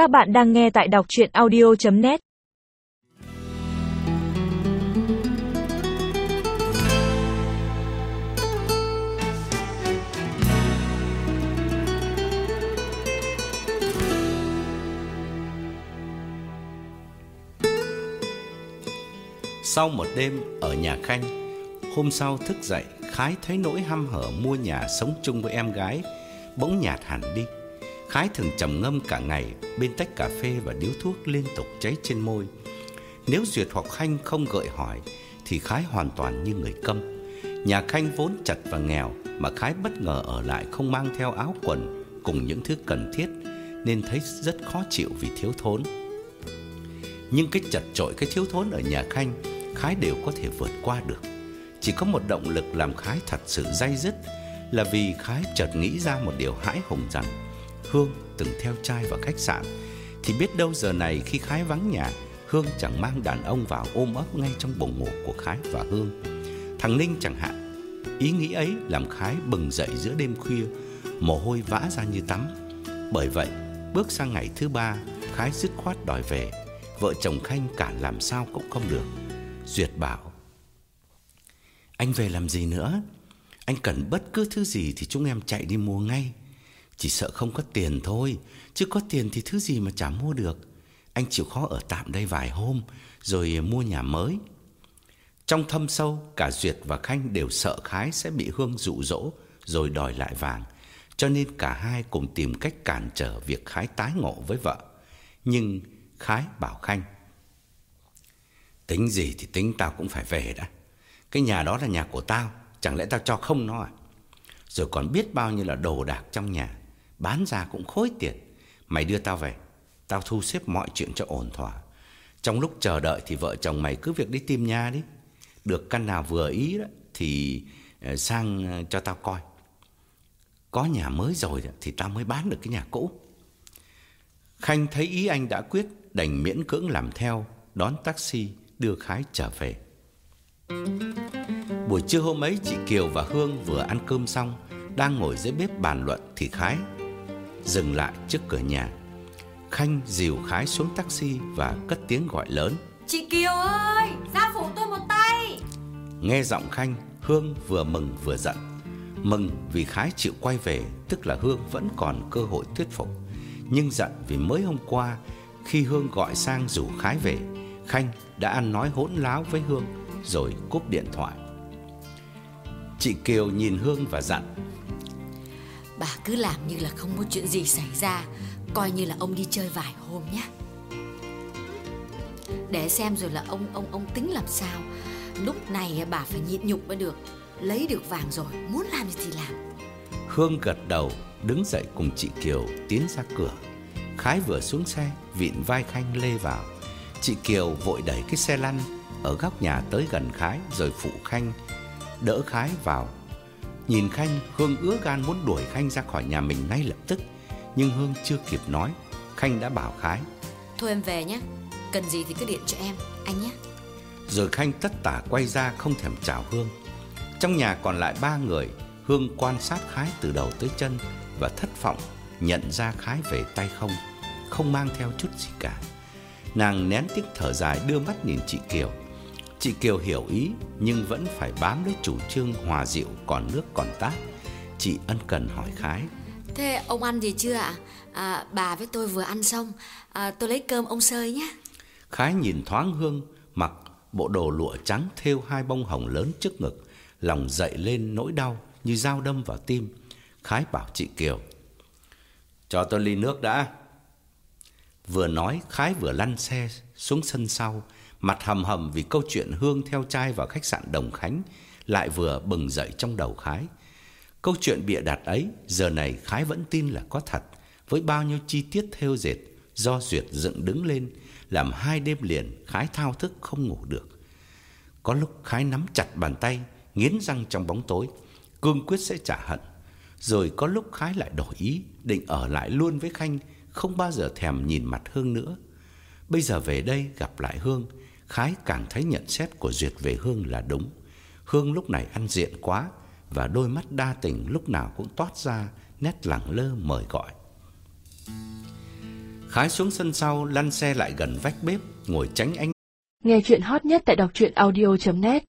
Các bạn đang nghe tại đọc chuyện audio.net Sau một đêm ở nhà Khanh, hôm sau thức dậy, Khái thấy nỗi hăm hở mua nhà sống chung với em gái, bỗng nhạt hẳn đi. Khái thường trầm ngâm cả ngày bên tách cà phê và điếu thuốc liên tục cháy trên môi. Nếu Duyệt hoặc Khanh không gợi hỏi thì Khái hoàn toàn như người câm. Nhà Khanh vốn chật và nghèo mà Khái bất ngờ ở lại không mang theo áo quần cùng những thứ cần thiết nên thấy rất khó chịu vì thiếu thốn. Nhưng cái chật chội, cái thiếu thốn ở nhà Khanh Khái đều có thể vượt qua được. Chỉ có một động lực làm Khái thật sự day dứt là vì Khái chợt nghĩ ra một điều hãi hùng rằng Hương từng theo trai vào khách sạn thì biết đâu giờ này khi Khái vắng nhà, Hương chẳng mang đàn ông vào ôm ấp ngay trong buồng ngủ của Khái và Hương. Thằng Ninh chẳng hạn. Ý nghĩ ấy làm Khái bừng dậy giữa đêm khuya, mồ hôi vã ra như tắm. Bởi vậy, bước sang ngày thứ ba, Khái dứt khoát đòi về. Vợ chồng Khanh cản làm sao cũng không được. Duyệt bảo: "Anh về làm gì nữa? Anh cần bất cứ thứ gì thì chúng em chạy đi mua ngay." Chỉ sợ không có tiền thôi, chứ có tiền thì thứ gì mà chả mua được. Anh chịu khó ở tạm đây vài hôm rồi mua nhà mới. Trong thâm sâu, cả Duyệt và Khanh đều sợ Khái sẽ bị Hương dụ dỗ rồi đòi lại vàng, cho nên cả hai cùng tìm cách cản trở việc Khái tái ngộ với vợ. Nhưng Khái bảo Khanh: "Tính gì thì tính tao cũng phải về đã. Cái nhà đó là nhà của tao, chẳng lẽ tao cho không nó à? Rồi còn biết bao nhiêu là đồ đạc trong nhà bán ra cũng khối tiền. Mày đưa tao về, tao thu xếp mọi chuyện cho ổn thỏa. Trong lúc chờ đợi thì vợ chồng mày cứ việc đi tìm nhà đi. Được căn nào vừa ý đó thì ờ, sang ờ, cho tao coi. Có nhà mới rồi thì tao mới bán được cái nhà cũ. Khanh thấy ý anh đã quyết, đành miễn cưỡng làm theo, đón taxi đưa Khái trở về. Buổi trưa hôm ấy chị Kiều và Hương vừa ăn cơm xong, đang ngồi dưới bếp bàn luận thì Khái dừng lại trước cửa nhà. Khanh dìu Khái xuống taxi và cất tiếng gọi lớn. Chị Kiều ơi, ra phụ tôi một tay. Nghe giọng Khanh, Hương vừa mừng vừa giận. Mừng vì Khái chịu quay về, tức là Hương vẫn còn cơ hội thuyết phục. Nhưng giận vì mới hôm qua, khi Hương gọi sang rủ Khái về, Khanh đã ăn nói hỗn láo với Hương rồi cúp điện thoại. Chị Kiều nhìn Hương và dặn Bà cứ làm như là không có chuyện gì xảy ra. Coi như là ông đi chơi vài hôm nhé. Để xem rồi là ông ông ông tính làm sao. Lúc này bà phải nhịn nhục mới được. Lấy được vàng rồi, Muốn làm gì thì làm. Hương gật đầu, Đứng dậy cùng chị Kiều tiến ra cửa. Khái vừa xuống xe, Vịn vai Khanh lê vào. Chị Kiều vội đẩy cái xe lăn Ở góc nhà tới gần Khái Rồi phụ Khanh. Đỡ Khái vào Nhìn Khanh, Hương ứa gan muốn đuổi Khanh ra khỏi nhà mình ngay lập tức. Nhưng Hương chưa kịp nói, Khanh đã bảo Khái. Thôi em về nhé, cần gì thì cứ điện cho em, anh nhé. Rồi Khanh tất tả quay ra không thèm chào Hương. Trong nhà còn lại ba người, Hương quan sát Khái từ đầu tới chân và thất vọng nhận ra Khái về tay không, không mang theo chút gì cả. Nàng nén tiếc thở dài đưa mắt nhìn chị Kiều. Chị Kiều hiểu ý nhưng vẫn phải bám lấy chủ trương hòa dịu còn nước còn tát. Chị ân cần hỏi Khái. Thế ông ăn gì chưa ạ? À, bà với tôi vừa ăn xong, à, tôi lấy cơm ông sơi nhé. Khái nhìn thoáng Hương mặc bộ đồ lụa trắng thêu hai bông hồng lớn trước ngực, lòng dậy lên nỗi đau như dao đâm vào tim. Khái bảo chị Kiều. Cho tôi ly nước đã. Vừa nói Khái vừa lăn xe xuống sân sau mặt hầm hầm vì câu chuyện Hương theo trai vào khách sạn Đồng Khánh lại vừa bừng dậy trong đầu Khái. Câu chuyện bịa đặt ấy giờ này Khái vẫn tin là có thật, với bao nhiêu chi tiết thêu dệt do duyệt dựng đứng lên, làm hai đêm liền Khái thao thức không ngủ được. Có lúc Khái nắm chặt bàn tay, nghiến răng trong bóng tối, cương quyết sẽ trả hận. Rồi có lúc Khái lại đổi ý, định ở lại luôn với Khanh, không bao giờ thèm nhìn mặt Hương nữa. Bây giờ về đây gặp lại Hương, Khái càng thấy nhận xét của Duyệt về Hương là đúng. Hương lúc này ăn diện quá và đôi mắt đa tình lúc nào cũng toát ra nét lẳng lơ mời gọi. Khái xuống sân sau lăn xe lại gần vách bếp, ngồi tránh ánh. Nghe chuyện hot nhất tại đọc truyện audio.net